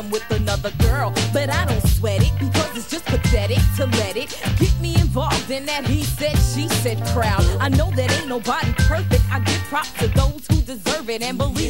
him with another girl. But I don't sweat it because it's just pathetic to let it get me involved in that he said, she said crowd. I know that ain't nobody perfect. I give props to those who deserve it. And believe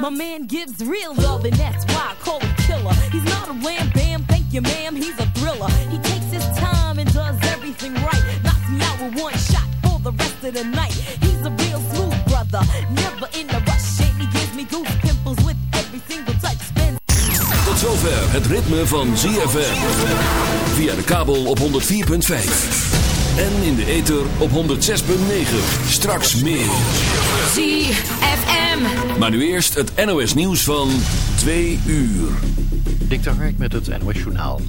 My man gives real love, and that's why I call him killer. He's not a wham bam, thank you, ma'am. He's a thriller. He takes his time and does everything right. Knocks me out with one shot for the rest of the night. He's a real smooth brother, never in a rush. And he gives me goose pimples with every single touch. Spins Tot zover het ritme van ZFM. Via de kabel op 104.5. En in de ether op 106.9. Straks meer. ZFM. Maar nu eerst het NOS nieuws van 2 uur. Dik de Hark met het NOS Journaal.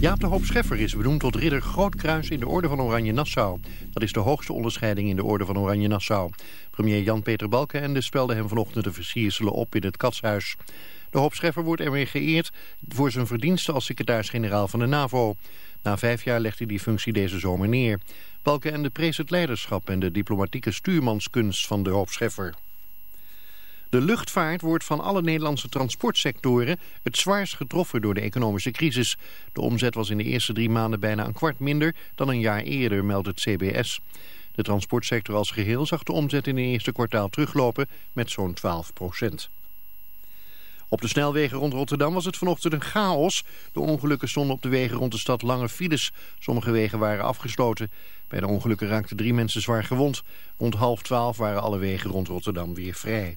Jaap de Hoop Scheffer is benoemd tot ridder Grootkruis in de Orde van Oranje Nassau. Dat is de hoogste onderscheiding in de Orde van Oranje Nassau. Premier Jan-Peter Balkenende spelde hem vanochtend de versierselen op in het Katshuis. De Hoop Scheffer wordt ermee geëerd voor zijn verdiensten als secretaris-generaal van de NAVO. Na vijf jaar legt hij die functie deze zomer neer. Balkenende prees het leiderschap en de diplomatieke stuurmanskunst van de Hoop Scheffer. De luchtvaart wordt van alle Nederlandse transportsectoren het zwaarst getroffen door de economische crisis. De omzet was in de eerste drie maanden bijna een kwart minder dan een jaar eerder, meldt het CBS. De transportsector als geheel zag de omzet in het eerste kwartaal teruglopen met zo'n 12 procent. Op de snelwegen rond Rotterdam was het vanochtend een chaos. De ongelukken stonden op de wegen rond de stad lange files. Sommige wegen waren afgesloten. Bij de ongelukken raakten drie mensen zwaar gewond. Rond half twaalf waren alle wegen rond Rotterdam weer vrij.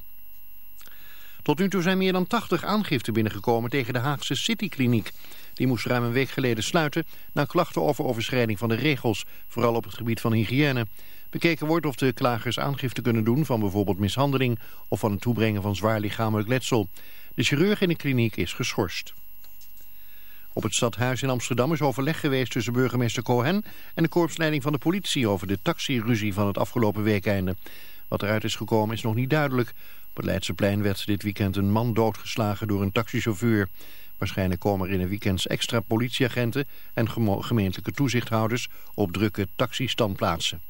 Tot nu toe zijn meer dan 80 aangiften binnengekomen tegen de Haagse Citykliniek. Die moest ruim een week geleden sluiten na klachten over overschrijding van de regels, vooral op het gebied van hygiëne. Bekeken wordt of de klagers aangifte kunnen doen van bijvoorbeeld mishandeling of van het toebrengen van zwaar lichamelijk letsel. De chirurg in de kliniek is geschorst. Op het stadhuis in Amsterdam is overleg geweest tussen burgemeester Cohen en de korpsleiding van de politie over de taxiruzie van het afgelopen weekeinde. Wat eruit is gekomen is nog niet duidelijk. Op het Leidseplein werd dit weekend een man doodgeslagen door een taxichauffeur. Waarschijnlijk komen er in de weekends extra politieagenten en gemeentelijke toezichthouders op drukke taxistandplaatsen.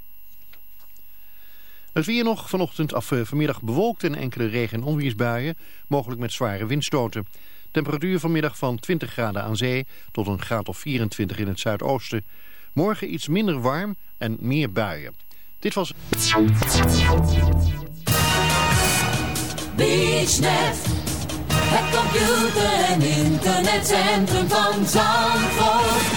Het weer nog vanochtend af eh, vanmiddag bewolkt en enkele regen- en onweersbuien, mogelijk met zware windstoten. Temperatuur vanmiddag van 20 graden aan zee tot een graad of 24 in het zuidoosten. Morgen iets minder warm en meer buien. Dit was... BeachNet, het computer- en internetcentrum van Zandvoort.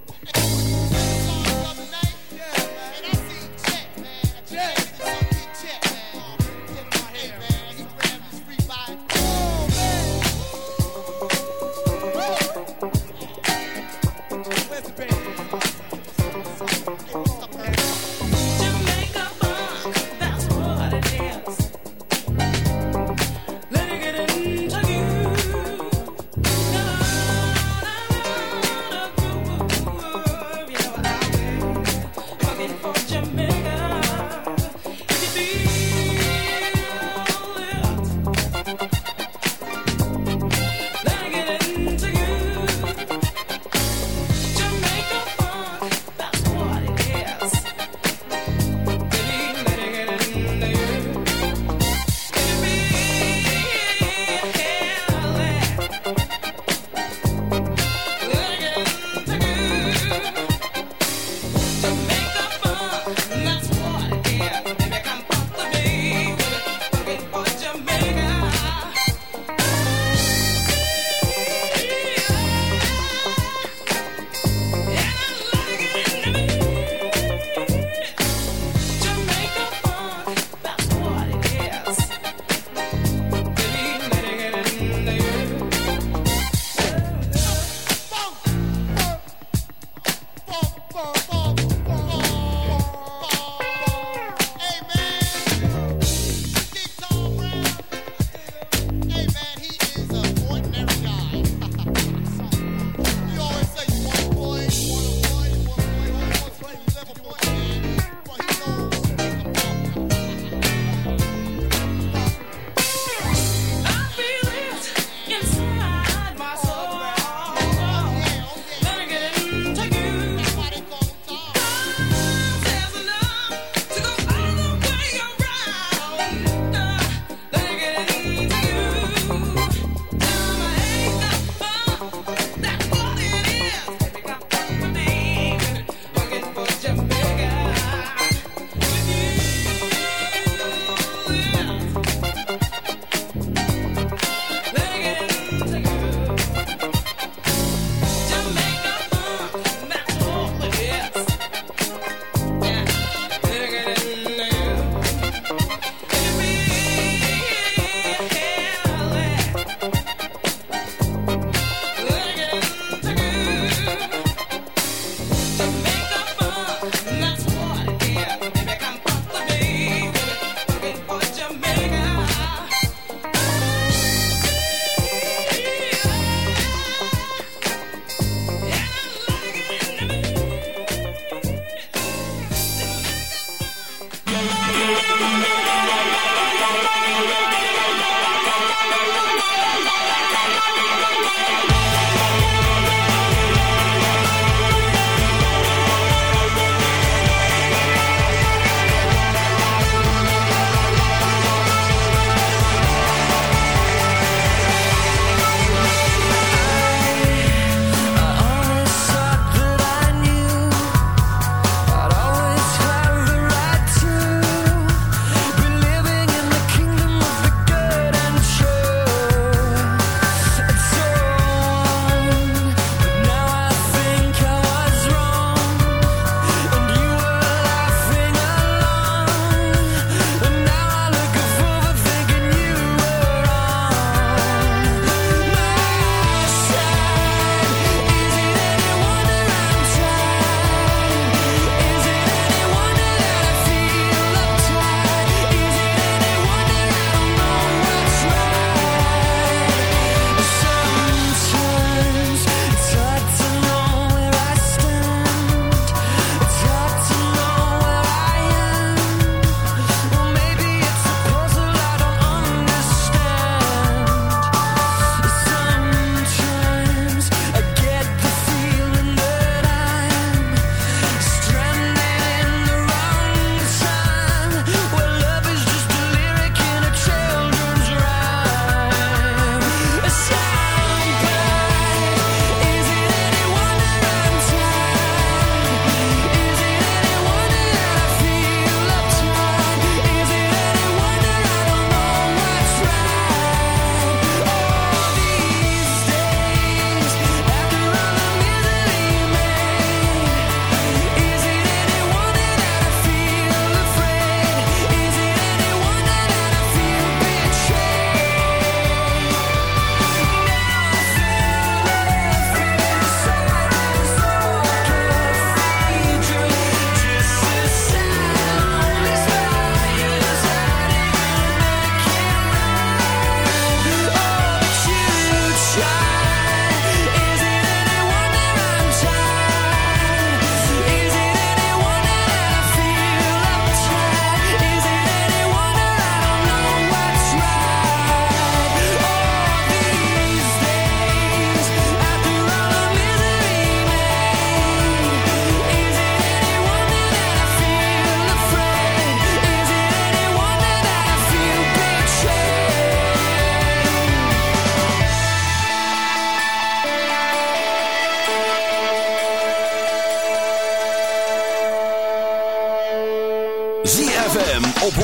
Op 106.9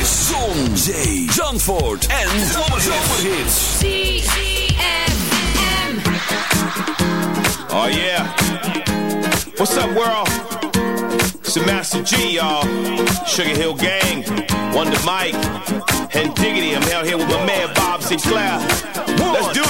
is Zon, Zee, Zandvoort en Zomerhits. ZFM. Oh yeah. What's up, world? It's the Master G, y'all. Sugar Hill Gang, Wonder Mike, and Diggity. I'm out here with my man Bob Sinclair. Let's do it.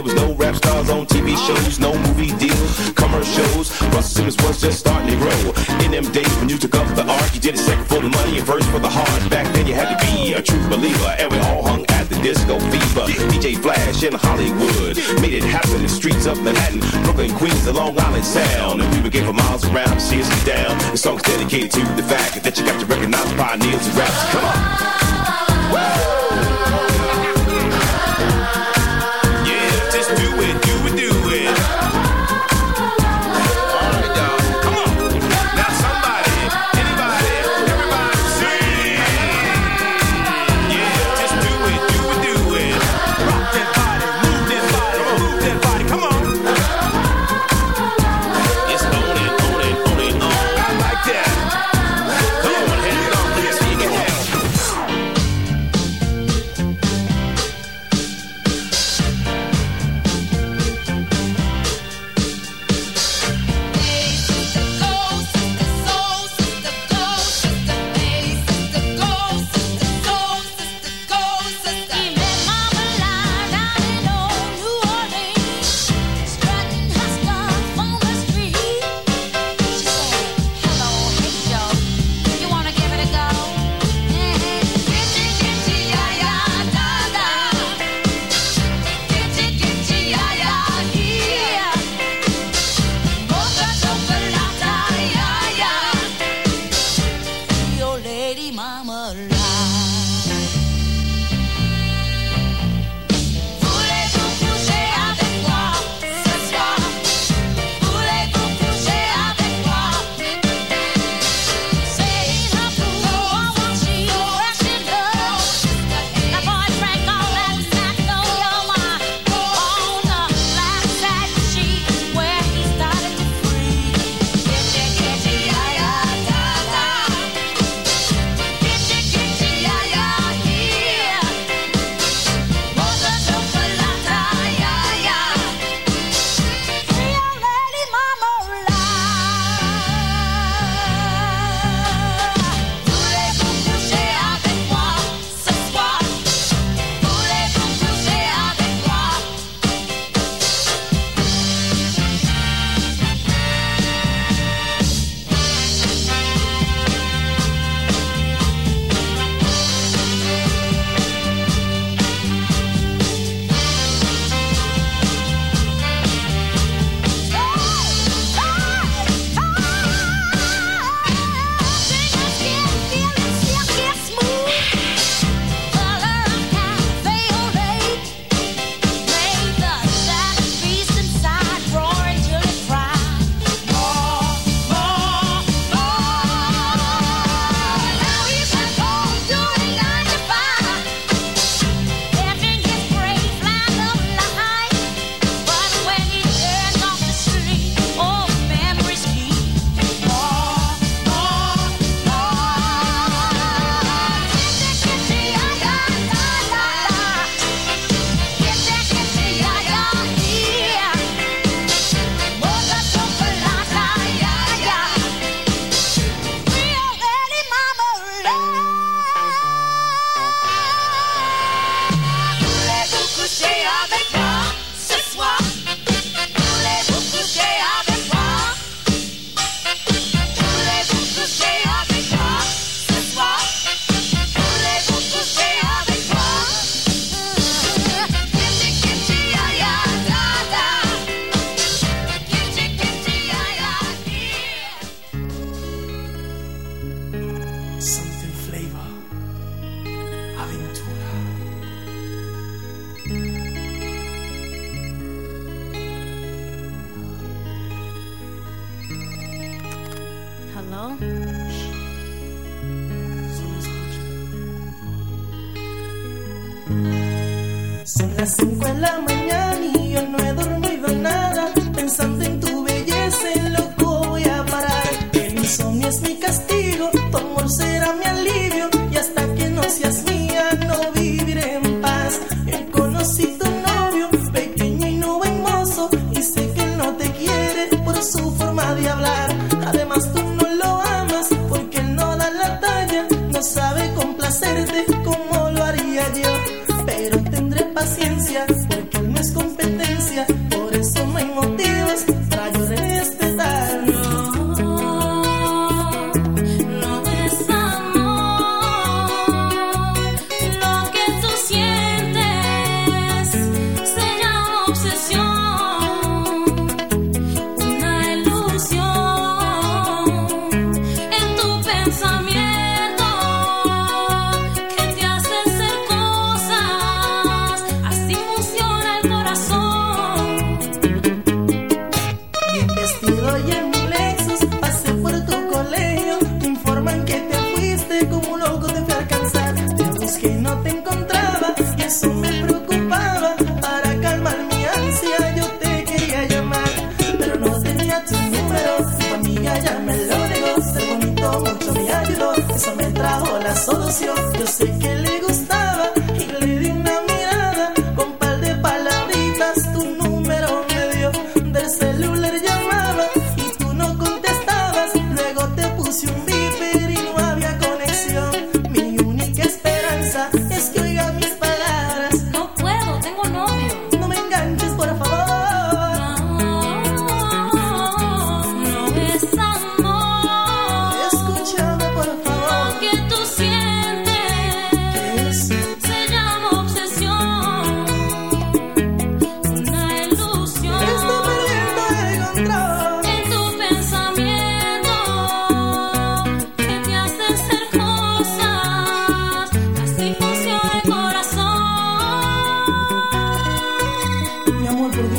there was no rap stars on TV shows, no movie deals, commercials. Russell Simmons was just starting to grow. In them days when you took up the art, you did it second for the money and first for the heart. Back then you had to be a true believer, and we all hung at the disco fever. DJ Flash in Hollywood made it happen in the streets of Manhattan, Brooklyn, Queens, the Long Island Sound. And we would give for miles around to see us get down. The song's dedicated to the fact that you got to recognize pioneers and raps. Come on. Yeah,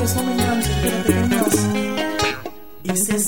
gracias, no me. Y se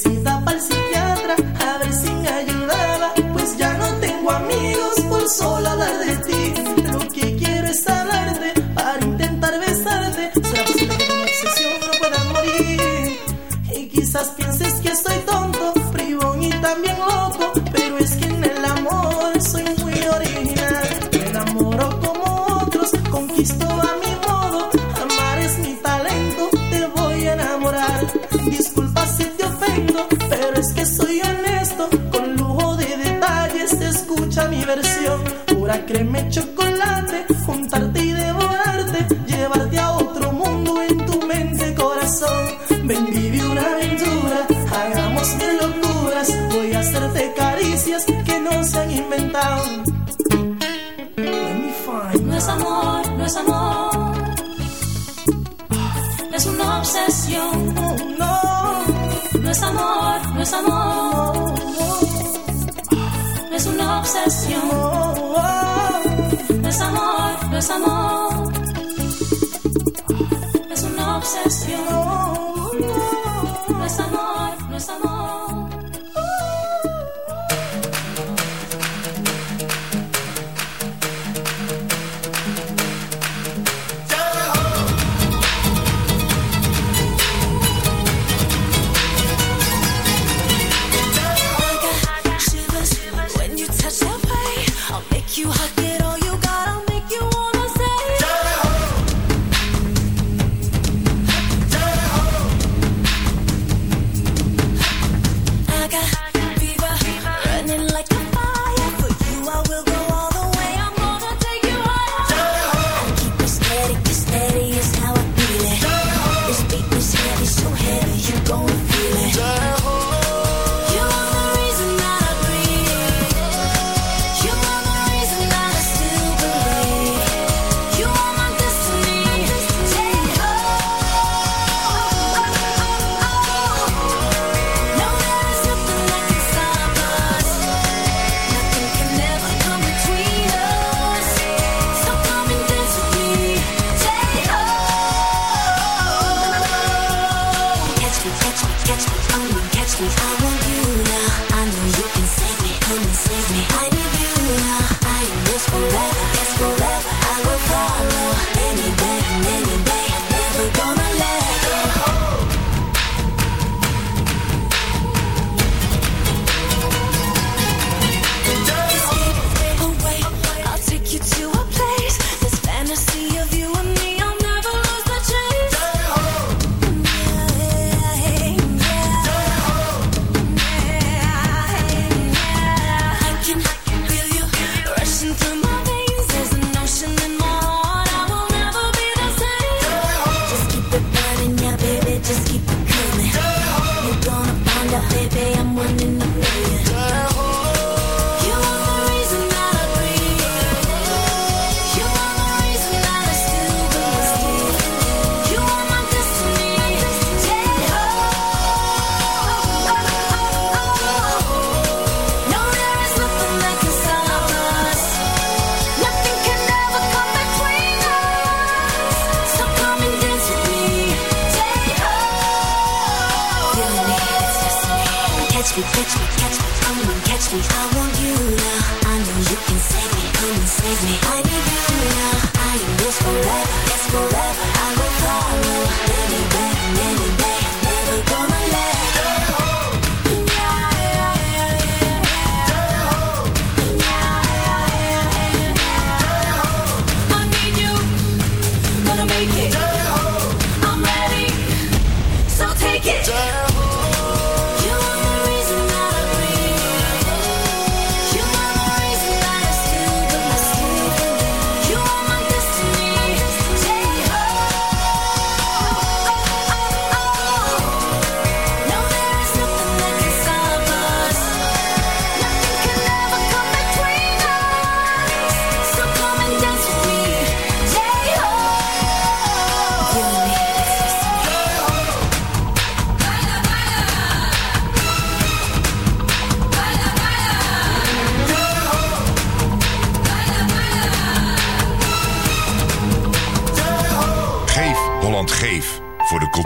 catch me, catch me, catch me, come and catch me. I want you now. I know you can save me, come and save me. I need you now. I am yours forever.